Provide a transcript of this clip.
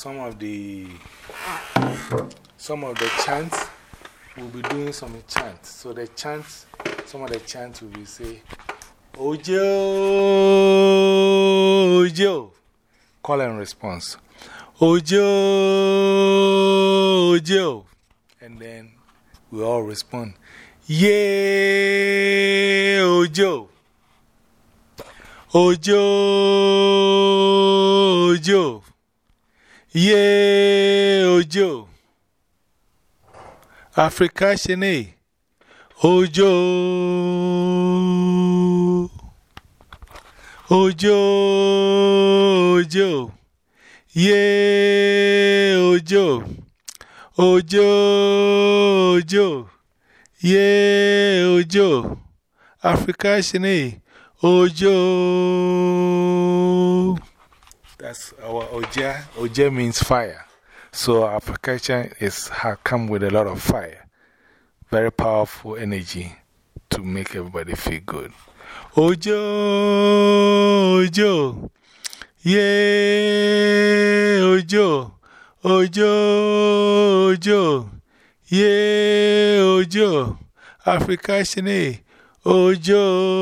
some of the, some of the chants, we'll be doing some chants. So the chants, some of the chants will be say, Ojo, Ojo. Call and response. Ojo, Ojo. And then we all respond, Yeah, Ojo. Ojo, Ojo. Yeah, Ojo. Africussion. Ojo. Ojo, Ojo. Yeah, Ojo. Ojo, Ojo. Yeah, Ojo. Africussion. Ojo. That's our Oja. Oja means fire. So our percussion is, has come with a lot of fire. Very powerful energy to make everybody feel good. Ojo, Ojo. Yeah, Ojo. Ojo, Ojo. Yeah, Ojo. Africussion. Ojo.